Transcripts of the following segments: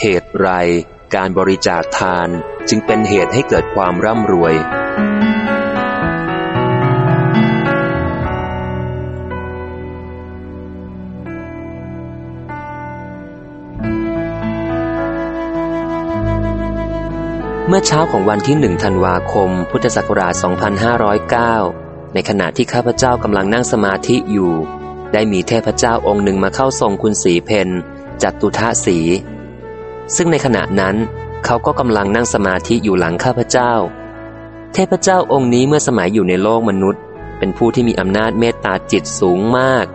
เหตุไร การบริจาคทานจึงเป็นเหตุให้เกิดความร่ำรวย เมื่อเช้าของวันที่หนึ่งธันวาคม พุทธศักราช 2509 ในขณะที่ข้าพเจ้ากำลังนั่งสมาธิอยู่ ได้มีเทพเจ้าองค์หนึ่งมาเข้าทรงคุณสีเพนจัตุทะสี ซึ่งในขณะนั้นเขาก็กำลังนั่งสมาธิอยู่หลังข้าพเจ้า เทพเจ้าองค์นี้เมื่อสมัยอยู่ในโลกมนุษย์ เป็นผู้ที่มีอำนาจเมตตาจิตสูงมาก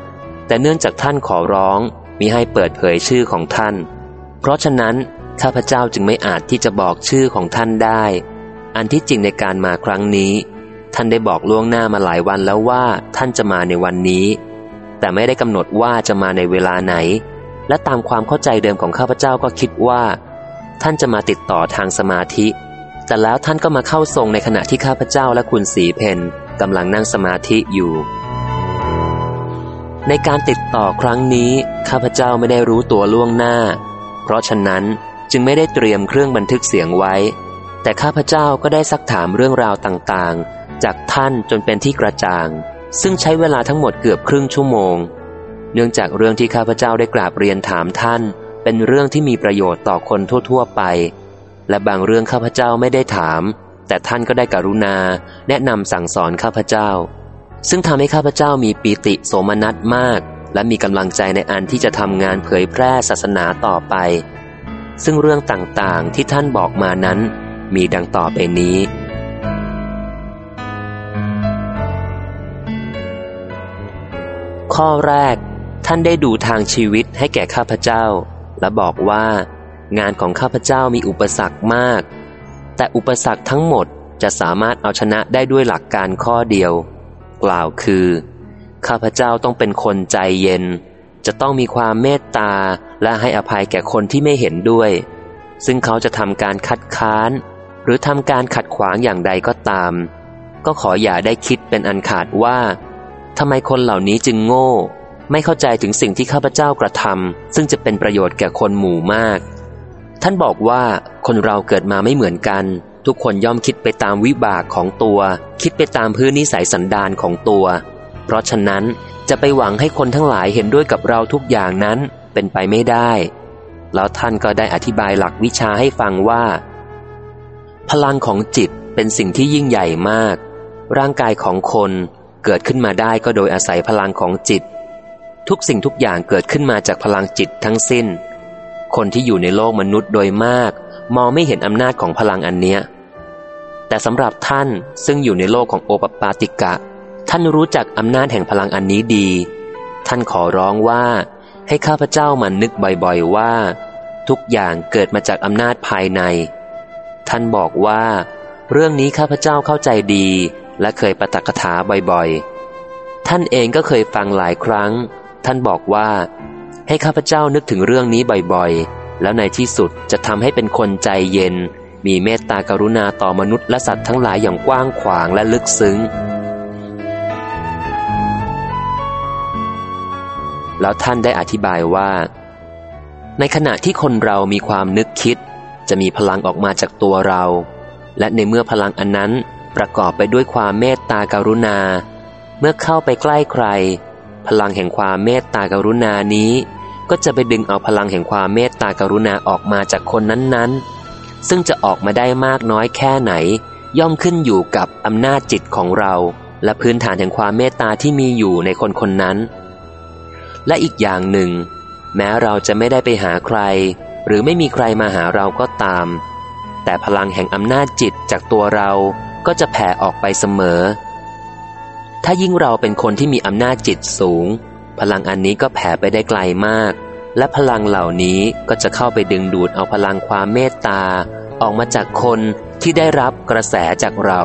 แต่เนื่องจากท่านขอร้องมิให้เปิดเผยชื่อของท่าน เพราะฉะนั้นข้าพเจ้าจึงไม่อาจที่จะบอกชื่อของท่านได้ อันที่จริงในการมาครั้งนี้ ท่านได้บอกล่วงหน้ามาหลายวันแล้วว่าท่านจะมาในวันนี้ แต่ไม่ได้กำหนดว่าจะมาในเวลาไหน และตามความเข้าใจเดิมของข้าพเจ้าก็คิดว่า ท่านจะมาติดต่อทางสมาธิ แต่แล้วท่านก็มาเข้าทรงในขณะที่ข้าพเจ้าและคุณสีเพนกำลังนั่งสมาธิอยู่ ในการติดต่อครั้งนี้ ข้าพเจ้าไม่ได้รู้ตัวล่วงหน้า เพราะฉะนั้นจึงไม่ได้เตรียมเครื่องบันทึกเสียงไว้ แต่ข้าพเจ้าก็ได้ซักถามเรื่องราวต่างๆ จากท่านจนเป็นที่กระจ่าง ซึ่งใช้เวลาทั้งหมดเกือบครึ่งชั่วโมง เนื่องจากเรื่องที่ข้าพเจ้าได้กราบเรียนถามท่าน เป็นเรื่องที่มีประโยชน์ต่อคนทั่ว ๆ ไป และบางเรื่องข้าพเจ้าไม่ได้ถาม แต่ท่านก็ได้กรุณา แนะนำสั่งสอนข้าพเจ้า ซึ่งทำให้ข้าพเจ้ามีปีติโสมนัสมาก และมีกำลังใจในอันที่จะทำงานเผยแพร่ศาสนาต่อไป ซึ่งเรื่องต่างๆที่ท่านบอกมานั้น มีดังต่อไปนี้ข้อแรก ท่านได้ดูทางชีวิตให้แก่ข้าพเจ้า และบอกว่า งานของข้าพเจ้ามีอุปสรรคมาก แต่อุปสรรคทั้งหมดจะสามารถเอาชนะได้ด้วยหลักการข้อเดียว กล่าวคือ ข้าพเจ้าต้องเป็นคนใจเย็น จะต้องมีความเมตตาและให้อภัยแก่คนที่ไม่เห็นด้วย ซึ่งเขาจะทำการคัดค้าน หรือทำการขัดขวางอย่างใดก็ตาม ก็ขออย่าได้คิดเป็นอันขาดว่าทำไมคนเหล่านี้จึงโง่ ไม่เข้าใจถึงสิ่งที่ข้าพเจ้ากระทำซึ่งจะเป็นประโยชน์แก่คนหมู่มาก ท่านบอกว่าคนเราเกิดมาไม่เหมือนกัน ทุกคนย่อมคิดไปตามวิบากของตัว คิดไปตามพื้นนิสัยสันดานของตัว เพราะฉะนั้นจะไปหวังให้คนทั้งหลายเห็นด้วยกับเราทุกอย่างนั้นเป็นไปไม่ได้ แล้วท่านก็ได้อธิบายหลักวิชาให้ฟังว่า พลังของจิตเป็นสิ่งที่ยิ่งใหญ่มาก ร่างกายของคนเกิดขึ้นมาได้ก็โดยอาศัยพลังของจิต ทุกสิ่งทุกอย่างเกิดขึ้นมาจากพลังจิตทั้งสิ้น คนที่อยู่ในโลกมนุษย์โดยมาก มองไม่เห็นอำนาจของพลังอันเนี้ย แต่สำหรับท่านซึ่งอยู่ในโลกของโอปปาติกะ ท่านรู้จักอำนาจแห่งพลังอันนี้ดี ท่านขอร้องว่า ให้ข้าพเจ้ามันนึกบ่อยๆว่า ทุกอย่างเกิดมาจากอำนาจภายใน ท่านบอกว่า เรื่องนี้ข้าพเจ้าเข้าใจดี และเคยประตักถาบ่อยๆ ท่านเองก็เคยฟังหลายครั้ง ท่านบอกว่า ให้ข้าพเจ้านึกถึงเรื่องนี้บ่อยๆ แล้วในที่สุดจะทำให้เป็นคนใจเย็น มีเมตตากรุณาต่อมนุษย์และสัตว์ทั้งหลายอย่างกว้างขวางและลึกซึ้ง แล้วท่านได้อธิบายว่า ในขณะที่คนเรามีความนึกคิด จะมีพลังออกมาจากตัวเรา และในเมื่อพลังอันนั้นประกอบไปด้วยความเมตตากรุณา เมื่อเข้าไปใกล้ใคร พลังแห่งความเมตตากรุณานี้ ก็จะไปดึงเอาพลังแห่งความเมตตากรุณาออกมาจากคนนั้นๆ ซึ่งจะออกมาได้มากน้อยแค่ไหน ย่อมขึ้นอยู่กับอำนาจจิตของเรา และพื้นฐานแห่งความเมตตาที่มีอยู่ในคนคนนั้น และอีกอย่างหนึ่ง แม้เราจะไม่ได้ไปหาใคร หรือไม่มีใครมาหาเราก็ตาม แต่พลังแห่งอำนาจจิตจากตัวเราก็จะแผ่ออกไปเสมอ ถ้ายิ่งเราเป็นคนที่มีอำนาจจิตสูง พลังอันนี้ก็แผ่ไปได้ไกลมาก และพลังเหล่านี้ก็จะเข้าไปดึงดูดเอาพลังความเมตตา ออกมาจากคนที่ได้รับกระแสจากเรา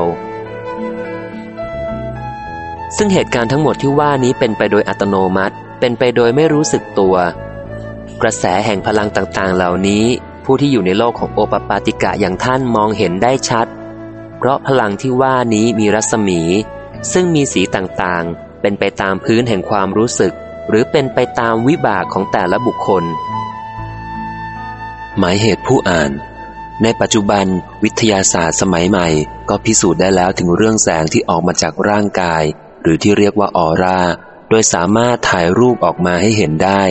ซึ่งเหตุการณ์ทั้งหมดที่ว่านี้เป็นไปโดยอัตโนมัติ เป็นไปโดยไม่รู้สึกตัว กระแสแห่งพลังต่างๆ เหล่านี้ ผู้ที่อยู่ในโลกของโอปปาติกะอย่างท่านมองเห็นได้ชัด เพราะพลังที่ว่านี้มีรัศมี ซึ่งมีสีต่างๆ เป็นไปตามพื้นแห่งความรู้สึก หรือเป็นไปตามวิบากของแต่ละบุคคล หมายเหตุผู้อ่าน ในปัจจุบันวิทยาศาสตร์สมัยใหม่ ก็พิสูจน์ได้แล้วถึงเรื่องแสงที่ออกมาจากร่างกาย หรือที่เรียกว่าออร่า โดยสามารถถ่ายรูปออกมาให้เห็นได้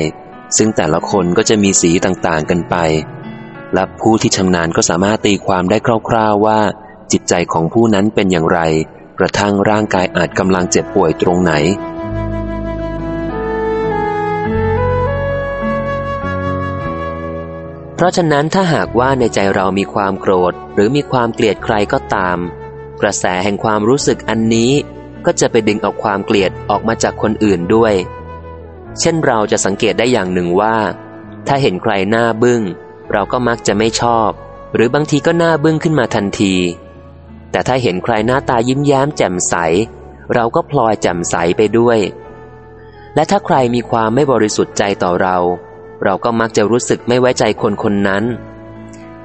ซึ่งแต่ละคนก็จะมีสีต่างๆกันไป และผู้ที่ชำนาญก็สามารถตีความได้คร่าว ๆว่าจิตใจของผู้นั้นเป็นอย่างไร ระทั่งร่างกายอาจกำลังเจ็บป่วยตรงไหน เพราะฉะนั้นถ้าหากว่าในใจเรามีความโกรธ หรือมีความเกลียดใครก็ตาม กระแสแห่งความรู้สึกอันนี้ก็จะไปดึงเอาความเกลียดออกมาจากคนอื่นด้วย เช่นเราจะสังเกตได้อย่างหนึ่งว่า ถ้าเห็นใครหน้าบึง้ง เราก็มักจะไม่ชอบ หรือบางทีก็หน้าบึ้งขึ้นมาทันที แต่ถ้าเห็นใครหน้าตายิ้มแย้มแจ่มใส เราก็พลอยแจ่มใสไปด้วย และถ้าใครมีความไม่บริสุทธิ์ใจต่อเรา เราก็มักจะรู้สึกไม่ไว้ใจคนคนนั้น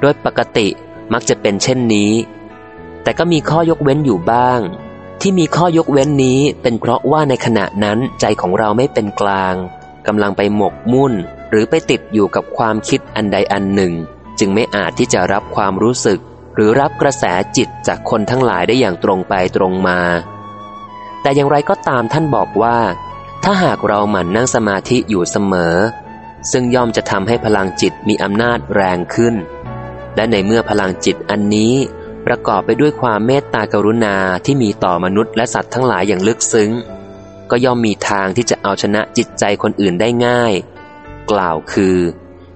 โดยปกติมักจะเป็นเช่นนี้ แต่ก็มีข้อยกเว้นอยู่บ้าง ที่มีข้อยกเว้นนี้เป็นเพราะว่าในขณะนั้นใจของเราไม่เป็นกลางกำลังไปหมกมุ่น หรือไปติดอยู่กับความคิดอันใดอันหนึ่ง จึงไม่อาจที่จะรับความรู้สึก หรือรับกระแสจิตจากคนทั้งหลายได้อย่างตรงไปตรงมา แต่อย่างไรก็ตามท่านบอกว่า ถ้าหากเราหมั่นนั่งสมาธิอยู่เสมอ ซึ่งย่อมจะทำให้พลังจิตมีอำนาจแรงขึ้น และในเมื่อพลังจิตอันนี้ประกอบไปด้วยความเมตตากรุณาที่มีต่อมนุษย์และสัตว์ทั้งหลายอย่างลึกซึ้ง ก็ย่อมมีทางที่จะเอาชนะจิตใจคนอื่นได้ง่าย กล่าวคือ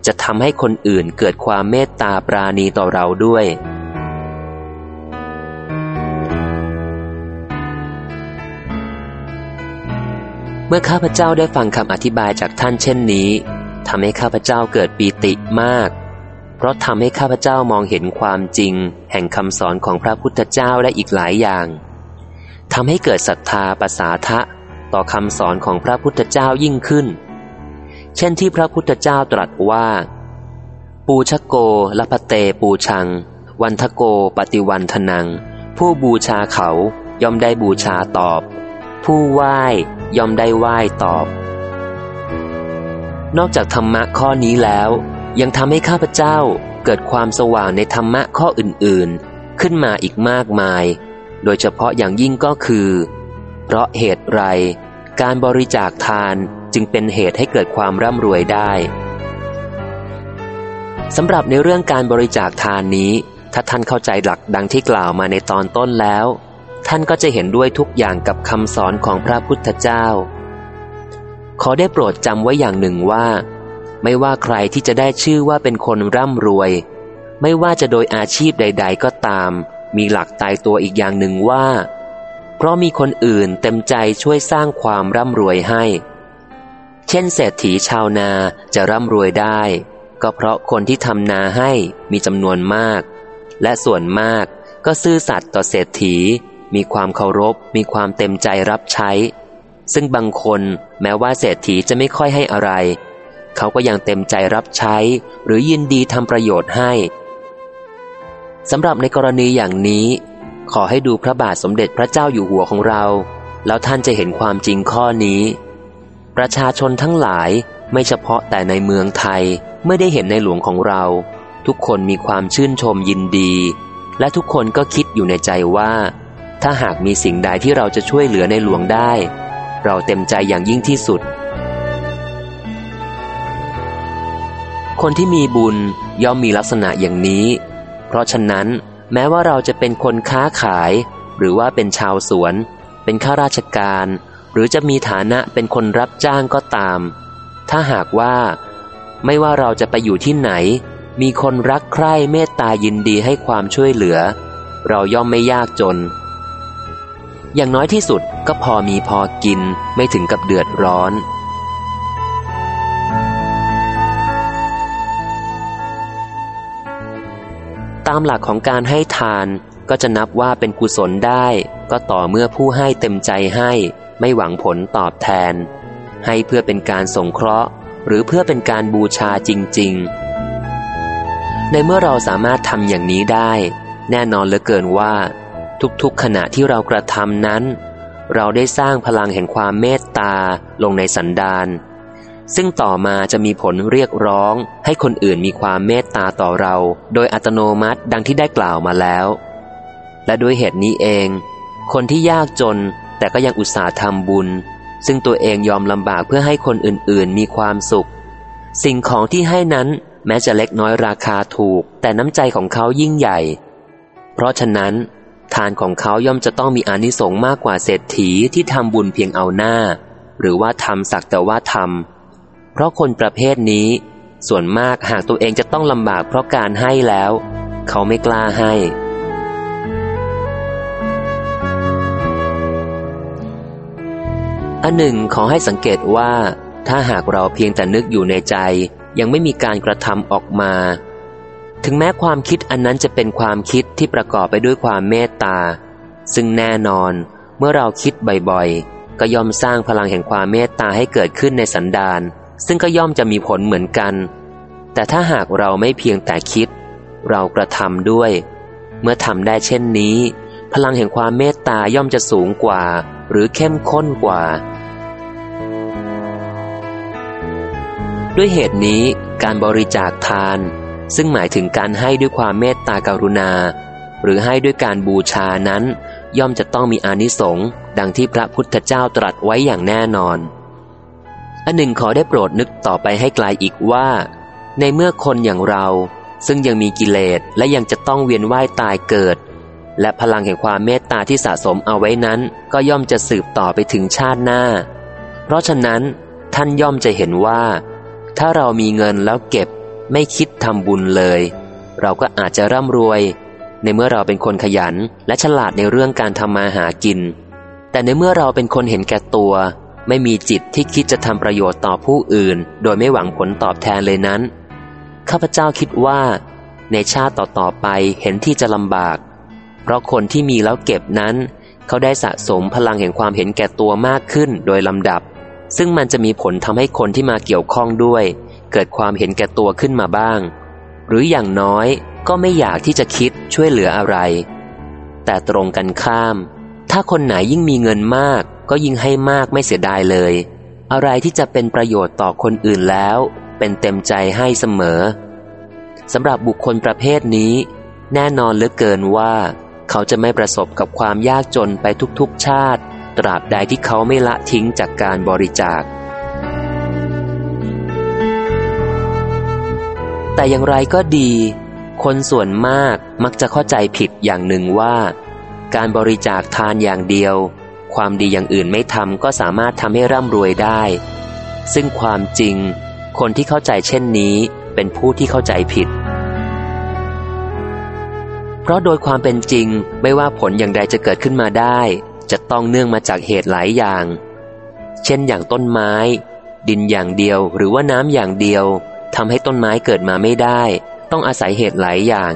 จะทำให้คนอื่นเกิดความเมตตาปราณีต่อเราด้วย เมื่อข้าพเจ้าได้ฟังคำอธิบายจากท่านเช่นนี้ทำให้ข้าพเจ้าเกิดปีติมาก เพราะทำให้ข้าพเจ้ามองเห็นความจริง แห่งคำสอนของพระพุทธเจ้าและอีกหลายอย่างทำให้เกิดศรัทธาประสาทะต่อคำสอนของพระพุทธเจ้ายิ่งขึ้น เช่นที่พระพุทธเจ้าตรัสว่า ปูชโกละพเตปูชัง วันทโกปฏิวันทนัง ผู้บูชาเขาย่อมได้บูชาตอบ ผู้ไหว้ย่อมได้ไหว้ตอบ นอกจากธรรมะข้อนี้แล้ว ยังทำให้ข้าพเจ้าเกิดความสว่างในธรรมะข้ออื่นๆ ขึ้นมาอีกมากมาย โดยเฉพาะอย่างยิ่งก็คือ เพราะเหตุไร การบริจาคทานจึงเป็นเหตุให้เกิดความร่ำรวยได้สำหรับในเรื่องการบริจาคทานนี้ ถ้าท่านเข้าใจหลักดังที่กล่าวมาในตอนต้นแล้ว ท่านก็จะเห็นด้วยทุกอย่างกับคำสอนของพระพุทธเจ้า ขอได้โปรดจำไว้อย่างหนึ่งว่า ไม่ว่าใครที่จะได้ชื่อว่าเป็นคนร่ำรวย ไม่ว่าจะโดยอาชีพใด ๆ ก็ตาม มีหลักตายตัวอีกอย่างหนึ่งว่า เพราะมีคนอื่นเต็มใจช่วยสร้างความร่ำรวยให้ เช่นเศรษฐีชาวนาจะร่ำรวยได้ ก็เพราะคนที่ทำนาให้มีจำนวนมาก และส่วนมากก็ซื่อสัตย์ต่อเศรษฐี มีความเคารพ มีความเต็มใจรับใช้ ซึ่งบางคนแม้ว่าเศรษฐีจะไม่ค่อยให้อะไร เขาก็ยังเต็มใจรับใช้ หรือยินดีทำประโยชน์ให้สำหรับในกรณีอย่างนี้ ขอให้ดูพระบาทสมเด็จพระเจ้าอยู่หัวของเรา แล้วท่านจะเห็นความจริงข้อนี้ ประชาชนทั้งหลายไม่เฉพาะแต่ในเมืองไทยเมื่อได้เห็นในหลวงของเรา ทุกคนมีความชื่นชมยินดี และทุกคนก็คิดอยู่ในใจว่า ถ้าหากมีสิ่งใดที่เราจะช่วยเหลือในหลวงได้ เราเต็มใจอย่างยิ่งที่สุด คนที่มีบุญย่อมมีลักษณะอย่างนี้ เพราะฉะนั้น แม้ว่าเราจะเป็นคนค้าขาย หรือว่าเป็นชาวสวน เป็นข้าราชการ หรือจะมีฐานะเป็นคนรับจ้างก็ตาม ถ้าหากว่า ไม่ว่าเราจะไปอยู่ที่ไหน มีคนรักใคร่เมตตายินดีให้ความช่วยเหลือ เราย่อมไม่ยากจน อย่างน้อยที่สุดก็พอมีพอกินไม่ถึงกับเดือดร้อน ตามหลักของการให้ทานก็จะนับว่าเป็นกุศลได้ ก็ต่อเมื่อผู้ให้เต็มใจให้ ไม่หวังผลตอบแทน ให้เพื่อเป็นการสงเคราะห์ หรือเพื่อเป็นการบูชาจริง ๆ ในเมื่อเราสามารถทำอย่างนี้ได้ แน่นอนเหลือเกินว่า ทุกๆขณะที่เรากระทำนั้น เราได้สร้างพลังแห่งความเมตตาลงในสันดานซึ่งต่อมาจะมีผลเรียกร้องให้คนอื่นมีความเมตตาต่อเรา โดยอัตโนมัติดังที่ได้กล่าวมาแล้ว และด้วยเหตุนี้เอง คนที่ยากจนแต่ก็ยังอุตส่าห์ทำบุญ ซึ่งตัวเองยอมลำบากเพื่อให้คนอื่นๆ มีความสุข สิ่งของที่ให้นั้นแม้จะเล็กน้อยราคาถูก แต่น้ำใจของเขายิ่งใหญ่ เพราะฉะนั้น ทานของเขาย่อมจะต้องมีอนิสงส์มากกว่าเศรษฐีที่ทำบุญเพียงเอาหน้า หรือว่าทำสักแต่ว่าทำเพราะคนประเภทนี้ ส่วนมากหากตัวเองจะต้องลำบากเพราะการให้แล้ว เขาไม่กล้าให้ อันหนึ่งขอให้สังเกตว่า ถ้าหากเราเพียงแต่นึกอยู่ในใจ ยังไม่มีการกระทำออกมา ถึงแม้ความคิดอันนั้นจะเป็นความคิดที่ประกอบไปด้วยความเมตตา ซึ่งแน่นอนเมื่อเราคิดบ่อยๆ ก็ย่อมสร้างพลังแห่งความเมตตาให้เกิดขึ้นในสันดานซึ่งก็ย่อมจะมีผลเหมือนกัน แต่ถ้าหากเราไม่เพียงแต่คิด เรากระทำด้วย เมื่อทำได้เช่นนี้ พลังแห่งความเมตตาย่อมจะสูงกว่า หรือเข้มข้นกว่า ด้วยเหตุนี้การบริจาคทาน ซึ่งหมายถึงการให้ด้วยความเมตตากรุณา หรือให้ด้วยการบูชานั้น ย่อมจะต้องมีอานิสงส์ดังที่พระพุทธเจ้าตรัสไว้อย่างแน่นอน อันหนึ่งขอได้โปรดนึกต่อไปให้ไกลอีกว่า ในเมื่อคนอย่างเรา ซึ่งยังมีกิเลสและยังจะต้องเวียนว่ายตายเกิด และพลังแห่งความเมตตาที่สะสมเอาไว้นั้น ก็ย่อมจะสืบต่อไปถึงชาติหน้า เพราะฉะนั้นท่านย่อมจะเห็นว่า ถ้าเรามีเงินแล้วเก็บ ไม่คิดทำบุญเลย เราก็อาจจะร่ำรวย ในเมื่อเราเป็นคนขยันและฉลาดในเรื่องการทำมาหากิน แต่ในเมื่อเราเป็นคนเห็นแก่ตัว ไม่มีจิตที่คิดจะทำประโยชน์ต่อผู้อื่น โดยไม่หวังผลตอบแทนเลยนั้น ข้าพเจ้าคิดว่า ในชาติต่อๆไปเห็นที่จะลำบาก เพราะคนที่มีแล้วเก็บนั้น เขาได้สะสมพลังแห่งความเห็นแก่ตัวมากขึ้นโดยลำดับ ซึ่งมันจะมีผลทำให้คนที่มาเกี่ยวข้องด้วย เกิดความเห็นแก่ตัวขึ้นมาบ้าง หรืออย่างน้อยก็ไม่อยากที่จะคิดช่วยเหลืออะไร แต่ตรงกันข้าม ถ้าคนไหนยิ่งมีเงินมาก ก็ยิ่งให้มากไม่เสียดายเลย อะไรที่จะเป็นประโยชน์ต่อคนอื่นแล้ว เป็นเต็มใจให้เสมอสำหรับบุคคลประเภทนี้ แน่นอนเหลือเกินว่า เขาจะไม่ประสบกับความยากจนไปทุกๆชาติ ตราบใดที่เขาไม่ละทิ้งจากการบริจาค แต่อย่างไรก็ดี คนส่วนมากมักจะเข้าใจผิดอย่างหนึ่งว่า การบริจาคทานอย่างเดียว ความดีอย่างอื่นไม่ทำก็สามารถทำให้ร่ำรวยได้ ซึ่งความจริง คนที่เข้าใจเช่นนี้เป็นผู้ที่เข้าใจผิด เพราะโดยความเป็นจริงไม่ว่าผลอย่างใดจะเกิดขึ้นมาได้ จะต้องเนื่องมาจากเหตุหลายอย่าง เช่นอย่างต้นไม้ ดินอย่างเดียวหรือว่าน้ำอย่างเดียว ทำให้ต้นไม้เกิดมาไม่ได้ ต้องอาศัยเหตุหลายอย่าง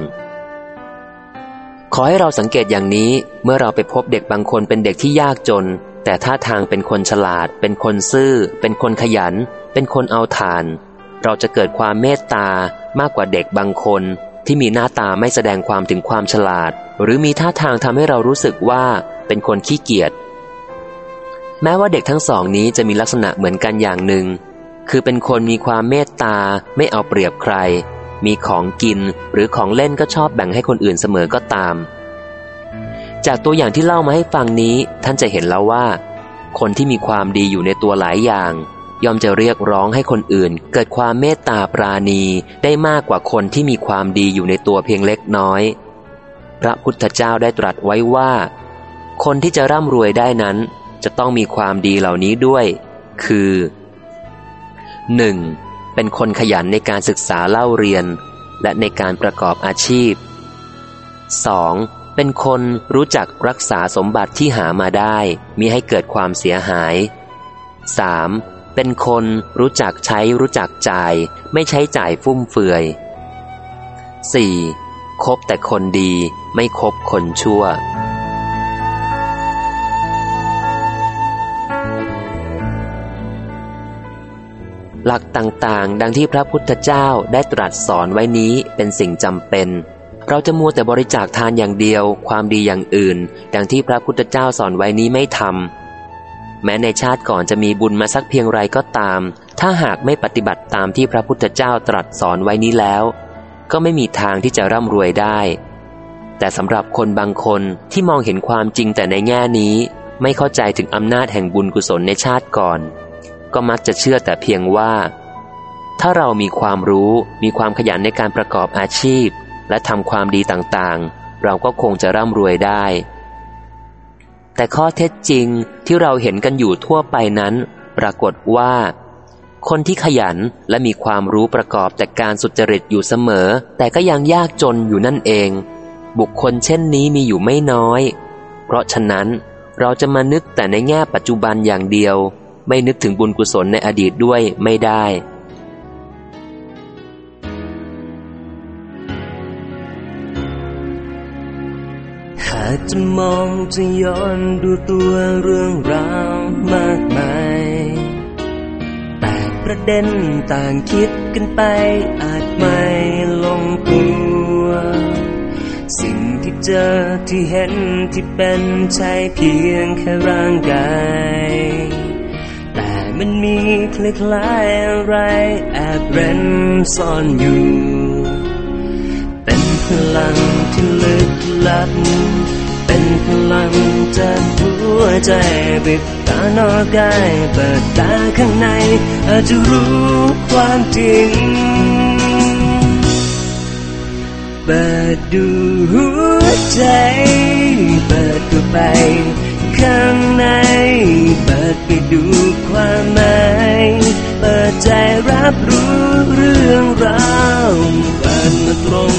ขอให้เราสังเกตอย่างนี้เมื่อเราไปพบเด็กบางคนเป็นเด็กที่ยากจน แต่ท่าทางเป็นคนฉลาด เป็นคนซื่อ เป็นคนขยัน เป็นคนเอาทาน เราจะเกิดความเมตตามากกว่าเด็กบางคน ที่มีหน้าตาไม่แสดงความถึงความฉลาด หรือมีท่าทางทำให้เรารู้สึกว่าเป็นคนขี้เกียจแม้ว่าเด็กทั้งสองนี้จะมีลักษณะเหมือนกันอย่างหนึ่ง คือเป็นคนมีความเมตตา ไม่เอาเปรียบใคร มีของกินหรือของเล่นก็ชอบแบ่งให้คนอื่นเสมอก็ตาม จากตัวอย่างที่เล่ามาให้ฟังนี้ ท่านจะเห็นแล้วว่า คนที่มีความดีอยู่ในตัวหลายอย่าง ย่อมจะเรียกร้องให้คนอื่น เกิดความเมตตาปราณีได้มากกว่าคนที่มีความดีอยู่ในตัวเพียงเล็กน้อย พระพุทธเจ้าได้ตรัสไว้ว่า คนที่จะร่ำรวยได้นั้น จะต้องมีความดีเหล่านี้ด้วย คือ 1. เป็นคนขยันในการศึกษาเล่าเรียน และในการประกอบอาชีพ 2. เป็นคนรู้จักรักษาสมบัติที่หามาได้มิให้เกิดความเสียหาย 3. เป็นคนรู้จักใช้รู้จักจ่าย ไม่ใช้จ่ายฟุ่มเฟือย 4. คบแต่คนดีไม่คบคนชั่ว หลักต่างๆ ดังที่พระพุทธเจ้าได้ตรัสสอนไว้นี้เป็นสิ่งจำเป็น เราจะมัวแต่บริจาคทานอย่างเดียว ความดีอย่างอื่น ดังที่พระพุทธเจ้าสอนไว้นี้ไม่ทำแม้ในชาติก่อนจะมีบุญมาสักเพียงไรก็ตาม ถ้าหากไม่ปฏิบัติตามที่พระพุทธเจ้าตรัสสอนไว้นี้แล้ว ก็ไม่มีทางที่จะร่ำรวยได้ แต่สำหรับคนบางคนที่มองเห็นความจริงแต่ในแง่นี้ ไม่เข้าใจถึงอำนาจแห่งบุญกุศลในชาติก่อน ก็มักจะเชื่อแต่เพียงว่า ถ้าเรามีความรู้มีความขยันในการประกอบอาชีพ และทำความดีต่างๆ เราก็คงจะร่ำรวยได้ แต่ข้อเท็จจริงที่เราเห็นกันอยู่ทั่วไปนั้น ปรากฏว่า คนที่ขยันและมีความรู้ประกอบแต่การสุจริตอยู่เสมอ แต่ก็ยังยากจนอยู่นั่นเอง บุคคลเช่นนี้มีอยู่ไม่น้อย เพราะฉะนั้นเราจะมานึกแต่ในแง่ปัจจุบันอย่างเดียว ไม่นึกถึงบุญกุศลในอดีตด้วยไม่ได้ หากจะมองจะย้อนดูตัวเรื่องราวมากมายแต่ประเด็นต่างคิดกันไปอาจไม่ลงตัวสิ่งที่เจอที่เห็นที่เป็นใช่เพียงแค่ร่างกาย มันมีคล้ายๆอะไรแอบเร้นซ่อนอยู่ เป็นพลังที่ลึกลับ เป็นพลังจากหัวใจปิดตานอกกายเปิดตาข้างใน อาจจะรู้ความจริงเปิดดูหัวใจ เปิดเข้าไปข้างในเปิด ไปดูความหมายเปิดใจรับรู้เรื่องราวเปิดมาตรง